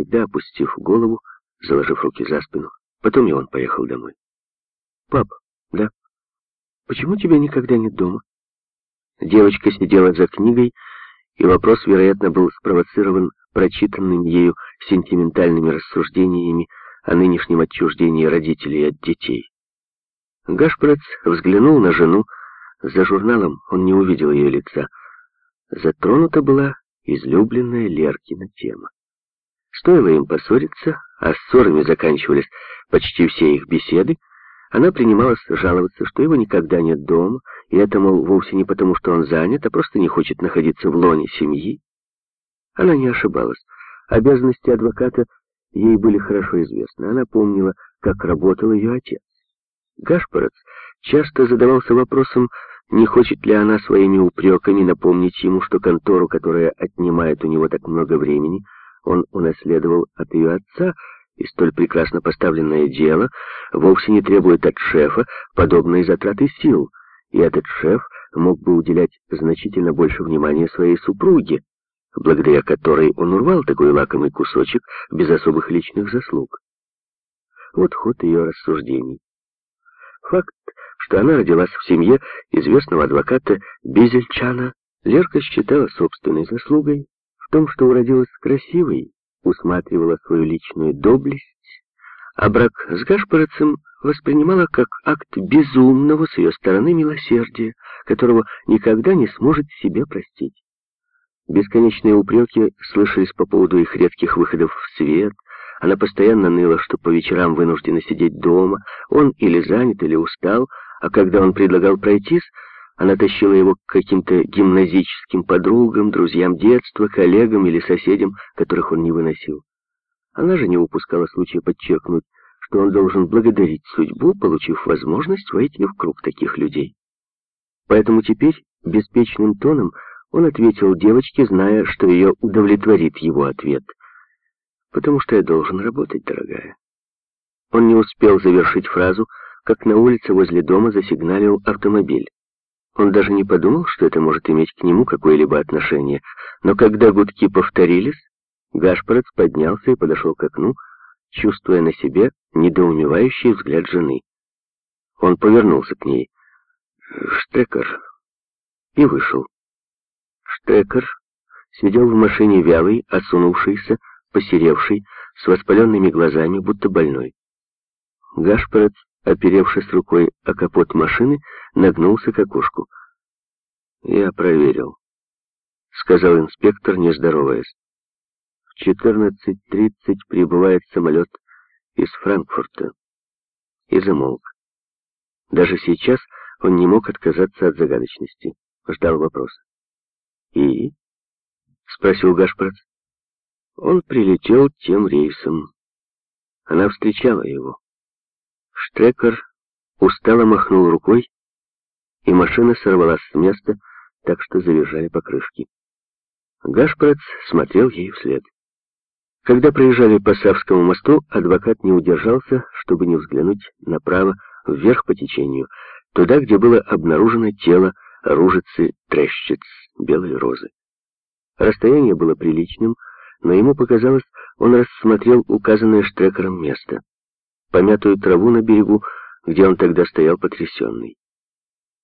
всегда опустив голову, заложив руки за спину. Потом и он поехал домой. «Папа, да? Почему тебя никогда нет дома?» Девочка сидела за книгой, и вопрос, вероятно, был спровоцирован прочитанными ею сентиментальными рассуждениями о нынешнем отчуждении родителей от детей. Гашпрец взглянул на жену. За журналом он не увидел ее лица. Затронута была излюбленная Леркина тема. Стоило им поссориться, а ссорами заканчивались почти все их беседы, она принималась жаловаться, что его никогда нет дома, и это, мол, вовсе не потому, что он занят, а просто не хочет находиться в лоне семьи. Она не ошибалась. Обязанности адвоката ей были хорошо известны. Она помнила, как работал ее отец. Гашпорец часто задавался вопросом, не хочет ли она своими упреками напомнить ему, что контору, которая отнимает у него так много времени, он унаследовал от ее отца, и столь прекрасно поставленное дело вовсе не требует от шефа подобной затраты сил, и этот шеф мог бы уделять значительно больше внимания своей супруге, благодаря которой он урвал такой лакомый кусочек без особых личных заслуг. Вот ход ее рассуждений. Факт, что она родилась в семье известного адвоката Безельчана, Лерка считала собственной заслугой том, что уродилась красивой, усматривала свою личную доблесть, а брак с Гашпорецем воспринимала как акт безумного с ее стороны милосердия, которого никогда не сможет себе простить. Бесконечные упреки слышались по поводу их редких выходов в свет, она постоянно ныла, что по вечерам вынуждена сидеть дома, он или занят, или устал, а когда он предлагал пройтись, она тащила его к каким-то гимназическим подругам, друзьям детства, коллегам или соседям, которых он не выносил. Она же не упускала случая подчеркнуть, что он должен благодарить судьбу, получив возможность войти в круг таких людей. Поэтому теперь беспечным тоном он ответил девочке, зная, что ее удовлетворит его ответ. «Потому что я должен работать, дорогая». Он не успел завершить фразу, как на улице возле дома засигналил автомобиль. Он даже не подумал, что это может иметь к нему какое-либо отношение. Но когда гудки повторились, Гашпорец поднялся и подошел к окну, чувствуя на себе недоумевающий взгляд жены. Он повернулся к ней. «Штекер». И вышел. Штекер сидел в машине вялый, осунувшийся, посеревший, с воспаленными глазами, будто больной. Гашпорец оперевшись рукой о капот машины, нагнулся к окошку. «Я проверил», — сказал инспектор, не здороваясь. «В 14.30 прибывает самолет из Франкфурта». И замолк. Даже сейчас он не мог отказаться от загадочности. Ждал вопроса. «И?» — спросил Гашпрац. Он прилетел тем рейсом. Она встречала его. Штекер устало махнул рукой, и машина сорвалась с места, так что завизжали покрышки. Гашпрац смотрел ей вслед. Когда проезжали по Савскому мосту, адвокат не удержался, чтобы не взглянуть направо, вверх по течению, туда, где было обнаружено тело ружицы трещиц белой розы. Расстояние было приличным, но ему показалось, он рассмотрел указанное Штрекером место помятую траву на берегу, где он тогда стоял потрясенный.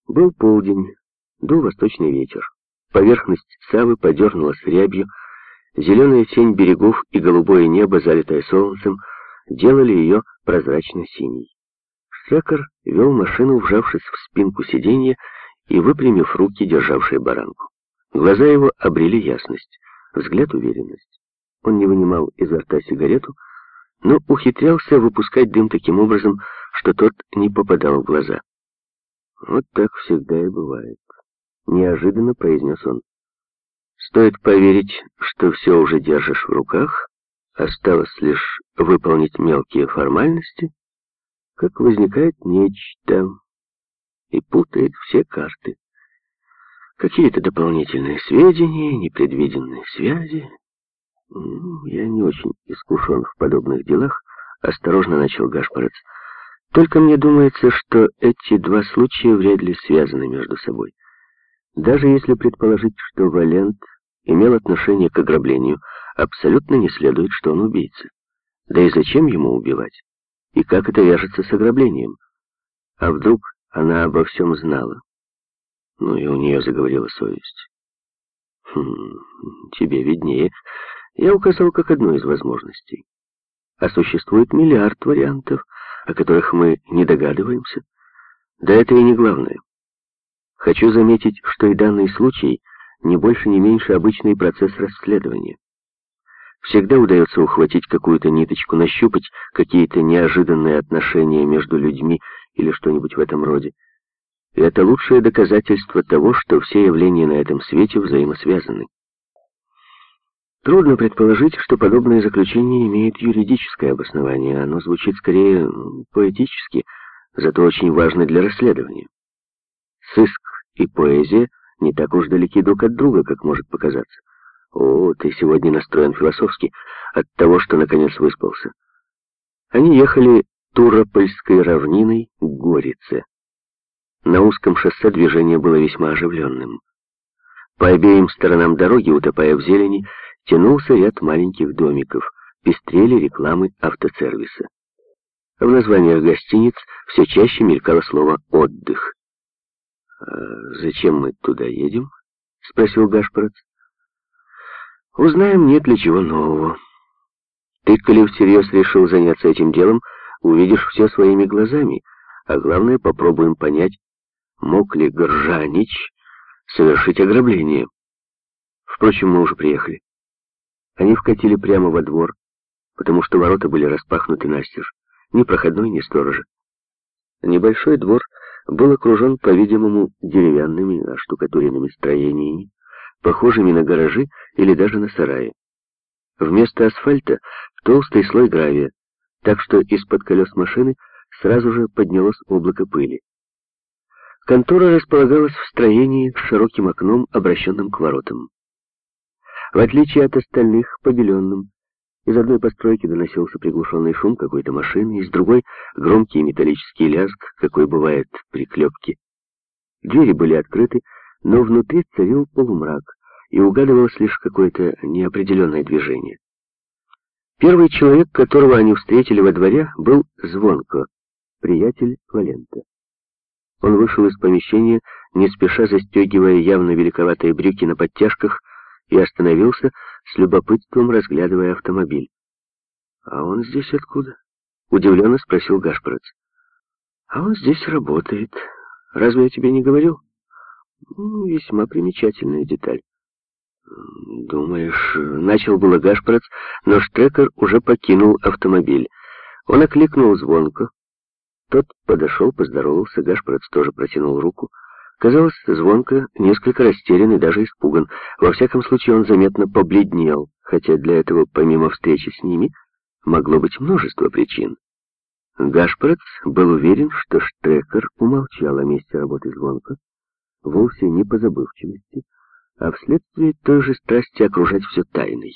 Был полдень, дул восточный ветер. Поверхность Савы подернулась рябью, зеленая тень берегов и голубое небо, залитое солнцем, делали ее прозрачно-синей. Шекер вел машину, вжавшись в спинку сиденья и выпрямив руки, державшие баранку. Глаза его обрели ясность, взгляд уверенность. Он не вынимал изо рта сигарету, но ухитрялся выпускать дым таким образом, что тот не попадал в глаза. «Вот так всегда и бывает», — неожиданно произнес он. «Стоит поверить, что все уже держишь в руках, осталось лишь выполнить мелкие формальности, как возникает нечто и путает все карты. Какие-то дополнительные сведения, непредвиденные связи, «Я не очень искушен в подобных делах», — осторожно начал Гашпорец. «Только мне думается, что эти два случая вряд ли связаны между собой. Даже если предположить, что Валент имел отношение к ограблению, абсолютно не следует, что он убийца. Да и зачем ему убивать? И как это вяжется с ограблением? А вдруг она обо всем знала? Ну и у нее заговорила совесть. Хм, тебе виднее. Я указал как одну из возможностей. А существует миллиард вариантов, о которых мы не догадываемся. Да это и не главное. Хочу заметить, что и данный случай не больше, не меньше обычный процесс расследования. Всегда удается ухватить какую-то ниточку, нащупать какие-то неожиданные отношения между людьми или что-нибудь в этом роде. И это лучшее доказательство того, что все явления на этом свете взаимосвязаны. Трудно предположить, что подобное заключение имеет юридическое обоснование. Оно звучит скорее поэтически, зато очень важно для расследования. Сыск и поэзия не так уж далеки друг от друга, как может показаться. О, ты сегодня настроен философски от того, что наконец выспался. Они ехали Туропольской равниной к Горице. На узком шоссе движение было весьма оживленным. По обеим сторонам дороги, утопая в зелени, тянулся ряд маленьких домиков, пестрели рекламы автосервиса. В названиях гостиниц все чаще мелькало слово «отдых». «А зачем мы туда едем?» — спросил Гашпорец. «Узнаем, нет ли чего нового. Ты, коли всерьез решил заняться этим делом, увидишь все своими глазами, а главное, попробуем понять, мог ли Горжанич совершить ограбление. Впрочем, мы уже приехали. Они вкатили прямо во двор, потому что ворота были распахнуты настежь, ни проходной, ни сторожа. Небольшой двор был окружен, по-видимому, деревянными оштукатуренными строениями, похожими на гаражи или даже на сараи. Вместо асфальта толстый слой гравия, так что из-под колес машины сразу же поднялось облако пыли. Контора располагалась в строении с широким окном, обращенным к воротам. В отличие от остальных, побеленным, из одной постройки доносился приглушенный шум какой-то машины, из другой — громкий металлический лязг, какой бывает при клепке. Двери были открыты, но внутри царил полумрак, и угадывалось лишь какое-то неопределенное движение. Первый человек, которого они встретили во дворе, был Звонко, приятель Валента. Он вышел из помещения, не спеша застегивая явно великоватые брюки на подтяжках, и остановился, с любопытством разглядывая автомобиль. «А он здесь откуда?» — удивленно спросил Гашпорец. «А он здесь работает. Разве я тебе не говорил?» ну, «Весьма примечательная деталь». «Думаешь...» — начал было Гашпорец, но Штрекер уже покинул автомобиль. Он окликнул звонко. Тот подошел, поздоровался, Гашпорец тоже протянул руку. Казалось, звонко, несколько растерян и даже испуган. Во всяком случае, он заметно побледнел, хотя для этого, помимо встречи с ними, могло быть множество причин. Гашпорец был уверен, что Штрекер умолчал о месте работы звонка, вовсе не по забывчивости, а вследствие той же страсти окружать все тайной.